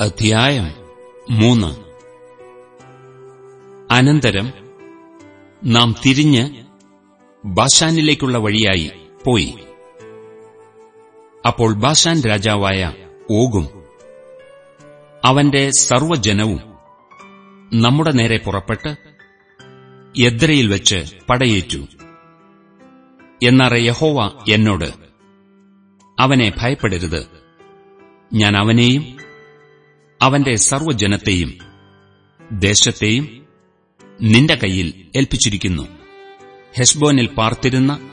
അധ്യായം മൂന്ന്. അനന്തരം നാം തിരിഞ്ഞ് ബാഷാനിലേക്കുള്ള വഴിയായി പോയി. അപ്പോൾ ബാഷാൻ രാജാവായ ഓഗും അവന്റെ സർവജനവും നമ്മുടെ നേരെ പുറപ്പെട്ട് യദ്രയിൽ വെച്ച് പടയേറ്റു. എന്നറെ യഹോവ എന്നോട് അവനെ ഭയപ്പെടരുത്. ഞാൻ അവനെയും അവന്റെ സർവജനത്തെയും ദേശത്തെയും നിന്റെ കയ്യിൽ ഏൽപ്പിച്ചിരിക്കുന്നു. ഹെസ്ബോനിൽ പാർത്തിരുന്ന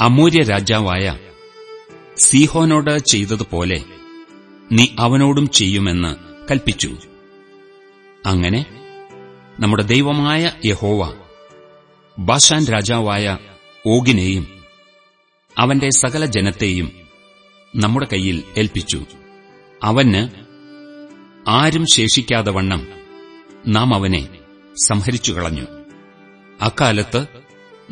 അമൂര്യ രാജാവായ സീഹോനോട് ചെയ്തതുപോലെ നീ അവനോടും ചെയ്യുമെന്ന് കൽപ്പിച്ചു. അങ്ങനെ നമ്മുടെ ദൈവമായ യഹോവ ബാഷാൻ രാജാവായ ഓഗിനെയും അവന്റെ സകല ജനത്തെയും നമ്മുടെ കയ്യിൽ ഏൽപ്പിച്ചു. അവന് ആരും ശേഷിക്കാതെ വണ്ണം നാം അവനെ സംഹരിച്ചു കളഞ്ഞു അക്കാലത്ത്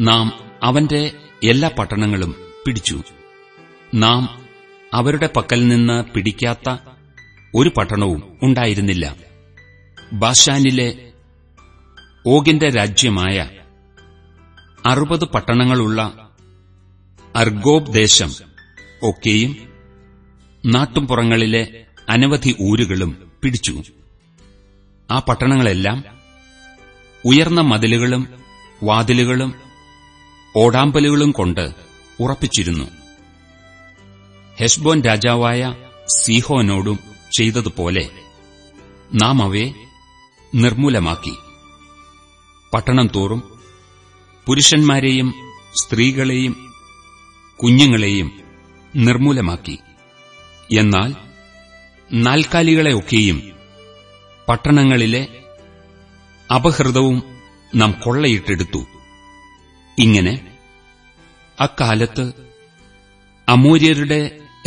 നാം അവന്റെ എല്ലാ പട്ടണങ്ങളും പിടിച്ചു. നാം അവരുടെ പക്കൽ നിന്ന് പിടിക്കാത്ത ഒരു പട്ടണവും ഉണ്ടായിരുന്നില്ല. ബാഷാനിലെ ഓഗിന്റെ രാജ്യമായ അറുപത് പട്ടണങ്ങളുള്ള അർഗോബ് ദേശം ഒക്കെയും നാട്ടുംപുറങ്ങളിലെ അനവധി ഊരുകളും പിടിച്ചു. ആ പട്ടണങ്ങളെല്ലാം ഉയർന്ന മതിലുകളും വാതിലുകളും ഓടാമ്പലുകളും കൊണ്ട് ഉറപ്പിച്ചിരുന്നു. ഹെസ്ബോൻ രാജാവായ സീഹോനോടും ചെയ്തതുപോലെ നാം അവയെ നിർമൂലമാക്കി പട്ടണം തോറും പുരുഷന്മാരെയും സ്ത്രീകളെയും കുഞ്ഞുങ്ങളെയും നിർമൂലമാക്കി എന്നാൽ നാൽക്കാലികളെയൊക്കെയും പട്ടണങ്ങളിലെ അപഹൃതവും നാം കൊള്ളയിട്ടെടുത്തു ഇങ്ങനെ അക്കാലത്ത് അമൂര്യരുടെ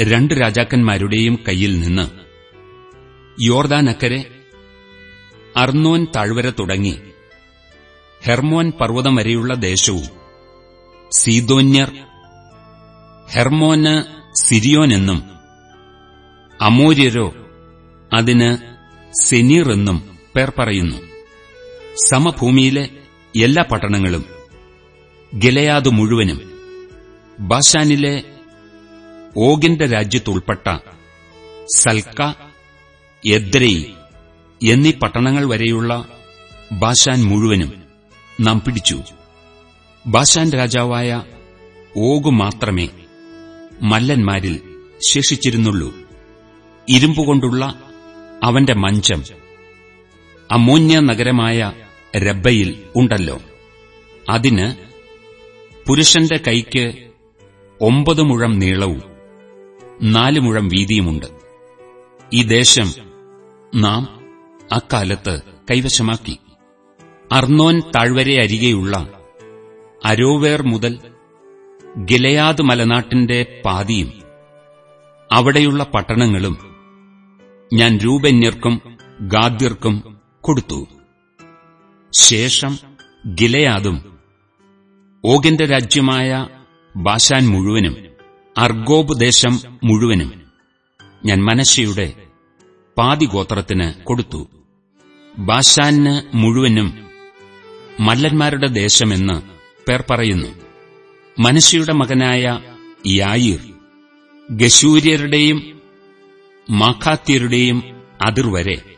രണ്ട് രാജാക്കന്മാരുടെയും കയ്യിൽ നിന്ന് യോർദാനക്കരെ അർന്നോൻ താഴ്വര തുടങ്ങി ഹെർമോൻ പർവതം വരെയുള്ള ദേശവും സീതോന്യർ ഹെർമോന് സിരിയോൻ എന്നും അമൂര്യരോ അതിന് സെനീർ എന്നും പേർ പറയുന്നു. സമഭൂമിയിലെ എല്ലാ പട്ടണങ്ങളും ഗലയാദ് മുഴുവനും ബാഷാനിലെ ഓഗിന്റെ രാജ്യത്തുൾപ്പെട്ട സൽക്ക എദ്രൈ എന്നീ പട്ടണങ്ങൾ വരെയുള്ള ബാഷാൻ മുഴുവനും നാം പിടിച്ചു. ബാഷാൻ രാജാവായ ഓഗു മാത്രമേ മല്ലന്മാരിൽ ശേഷിച്ചിരുന്നുള്ളൂ. ഇരുമ്പുകൊണ്ടുള്ള അവന്റെ മഞ്ചം അമോന്യ നഗരമായ രബ്ബയിൽ ഉണ്ടല്ലോ. അതിന് പുരുഷന്റെ കൈക്ക് ഒമ്പത് മുഴം നീളവും നാല് മുഴം വീതിയുമുണ്ട്. ഈ ദേശം നാം അക്കാലത്ത് കൈവശമാക്കി. അർനോൻ താഴ്വരയരികെയുള്ള അരോവേർ മുതൽ ഗിലയാദ് മലനാട്ടിന്റെ പാതിയും അവിടെയുള്ള പട്ടണങ്ങളും ഞാൻ രൂപന്യർക്കും ഗാദ്യർക്കും കൊടുത്തു. ശേഷം ഗിലയാദും ഓഗിന്റെ രാജ്യമായ ബാശാൻ മുഴുവനും അർഗോബ് ദേശം മുഴുവനും ഞാൻ മനശയുടെ പാതിഗോത്രത്തിന് കൊടുത്തു. ബാഷാന് മുഴുവനും മല്ലന്മാരുടെ ദേശമെന്ന് പേർ പറയുന്നു. മനശയുടെ മകനായ യായിർ ഗശൂര്യരുടെയും മാഖാത്യരുടെയും അതിർവരെ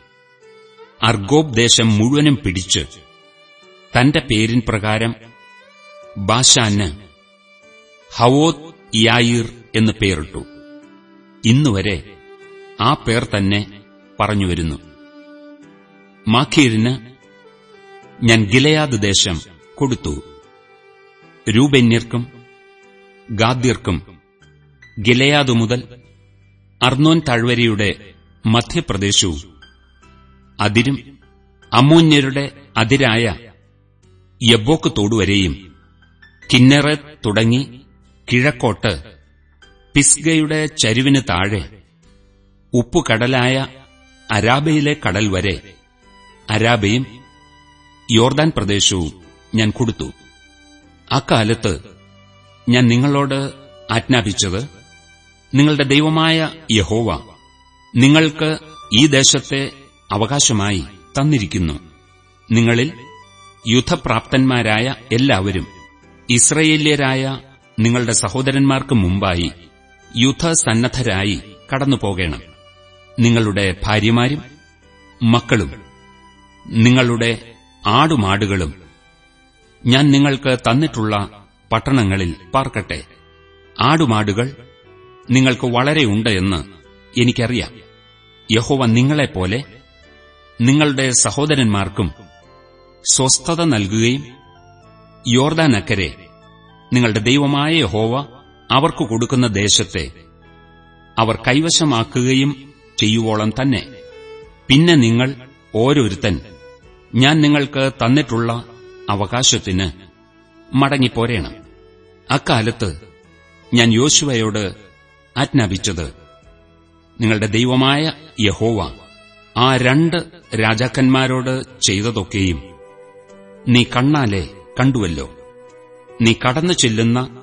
അർഗോബ് ദേശം മുഴുവനും പിടിച്ച് തന്റെ പേരിൻ പ്രകാരം ബാഷാന് ഹവോത് യായിർ എന്ന് പേരിട്ടു. ഇന്നുവരെ ആ പേർ തന്നെ പറഞ്ഞുവരുന്നു മാഖീരിന് ഞാൻ ഗിലയാദ് ദേശം കൊടുത്തു. രൂപന്യർക്കും ഗാദ്യർക്കും ഗിലയാദ് മുതൽ അർന്നോൻ താഴ്വരയുടെ മധ്യപ്രദേശവും അതിരും അമോന്യരുടെ അതിരായ യബോക്ക് തോടുവരെയും കിന്നറ തുടങ്ങി കിഴക്കോട്ട് പിസ്ഗയുടെ ചരിവിന് താഴെ ഉപ്പുകടലായ അരാബയിലെ കടൽ വരെ അരാബയും യോർദാൻ പ്രദേശവും ഞാൻ കൊടുത്തു. അക്കാലത്ത് ഞാൻ നിങ്ങളോട് ആജ്ഞാപിച്ചത് നിങ്ങളുടെ ദൈവമായ യഹോവ നിങ്ങൾക്ക് ഈ ദേശത്തെ അവകാശമായി തന്നിരിക്കുന്നു. നിങ്ങളിൽ യുദ്ധപ്രാപ്തന്മാരായ എല്ലാവരും ഇസ്രയേല്യരായ നിങ്ങളുടെ സഹോദരന്മാർക്ക് മുമ്പായി യുദ്ധസന്നദ്ധരായി കടന്നുപോകണം. നിങ്ങളുടെ ഭാര്യമാരും മക്കളും നിങ്ങളുടെ ആടുമാടുകളും ഞാൻ നിങ്ങൾക്ക് തന്നിട്ടുള്ള പട്ടണങ്ങളിൽ പാർക്കട്ടെ. ആടുമാടുകൾ നിങ്ങൾക്ക് വളരെയുണ്ട് എന്ന് എനിക്കറിയാം. യഹോവ നിങ്ങളെപ്പോലെ നിങ്ങളുടെ സഹോദരന്മാർക്കും സ്വസ്ഥത നൽകുകയും യോർദാനക്കരെ നിങ്ങളുടെ ദൈവമായ യഹോവ അവർക്ക് കൊടുക്കുന്ന ദേശത്തെ അവർ കൈവശമാക്കുകയും ചെയ്യുവോളം തന്നെ. പിന്നെ നിങ്ങൾ ഓരോരുത്തൻ ഞാൻ നിങ്ങൾക്ക് തന്നിട്ടുള്ള അവകാശത്തിന് മടങ്ങിപ്പോരേണം. അക്കാലത്ത് ഞാൻ യോശുവയോട് ആജ്ഞാപിച്ചത്. നിങ്ങളുടെ ദൈവമായ യഹോവ ആ രണ്ട് രാജാക്കന്മാരോട് ചെയ്തതൊക്കെയും നീ കണ്ണാലെ കണ്ടുവല്ലോ. നീ കടന്നു ചെല്ലുന്ന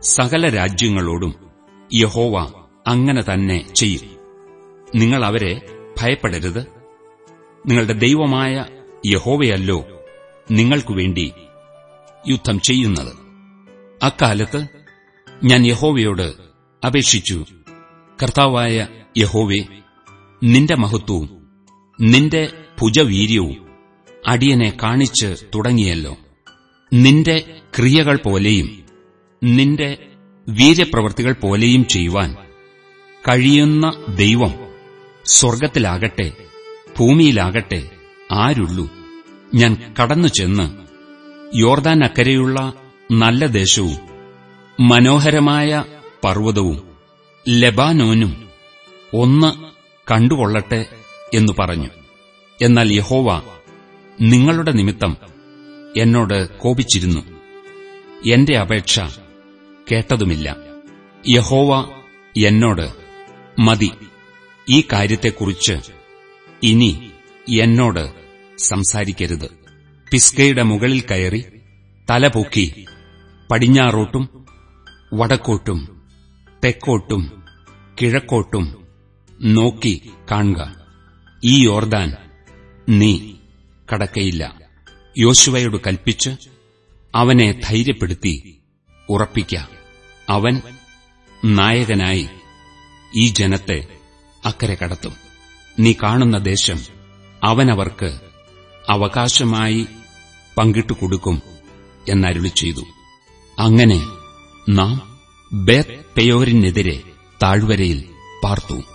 സകല രാജ്യങ്ങളോടും യഹോവ അങ്ങനെ തന്നെ ചെയ്യും. നിങ്ങൾ അവരെ ഭയപ്പെടരുത്. നിങ്ങളുടെ ദൈവമായ യഹോവയല്ലോ നിങ്ങൾക്കു വേണ്ടി യുദ്ധം ചെയ്യുന്നത്. അക്കാലത്ത് ഞാൻ യഹോവയോട് അപേക്ഷിച്ചു. കർത്താവായ യഹോവെ നിന്റെ മഹത്വവും നിന്റെ ഭുജവീര്യവും അടിയനെ കാണിച്ച് തുടങ്ങിയല്ലോ. നിന്റെ ക്രിയകൾ പോലെയും നിന്റെ വീര്യപ്രവർത്തികൾ പോലെയും ചെയ്യുവാൻ കഴിയുന്ന ദൈവം സ്വർഗത്തിലാകട്ടെ ഭൂമിയിലാകട്ടെ ആരുള്ളൂ. ഞാൻ കടന്നു ചെന്ന് യോർദാൻ അക്കരെയുള്ള നല്ല ദേശവും മനോഹരമായ പർവതവും ലെബാനോനും ഒന്ന് കണ്ടുകൊള്ളട്ടെ എന്നു പറഞ്ഞു. എന്നാൽ യഹോവ നിങ്ങളുടെ നിമിത്തം എന്നോട് കോപിച്ചിരുന്നു. എന്റെ അപേക്ഷ കേട്ടതുമില്ല. യഹോവ എന്നോട് മതി ഈ കാര്യത്തെക്കുറിച്ച് ഇനി എന്നോട് സംസാരിക്കരുത്. പിസ്കയുടെ മുകളിൽ കയറി തലപൊക്കി പടിഞ്ഞാറോട്ടും വടക്കോട്ടും തെക്കോട്ടും കിഴക്കോട്ടും നോക്കി കാണുക. ഈ യോർദാൻ നീ കടക്കയില്ല. യോശുവയോട് കൽപ്പിച്ച് അവനെ ധൈര്യപ്പെടുത്തി ഉറപ്പിക്ക. അവൻ നായകനായി ഈ ജനത്തെ അക്കരെ കടത്തും. നീ കാണുന്ന ദേശം അവനവർക്ക് അവകാശമായി പങ്കിട്ടു കൊടുക്കും എന്നരുളി ചെയ്തു അങ്ങനെ നാം ബേത് പെയോരിനെതിരെ താഴ്വരയിൽ പാർത്തു.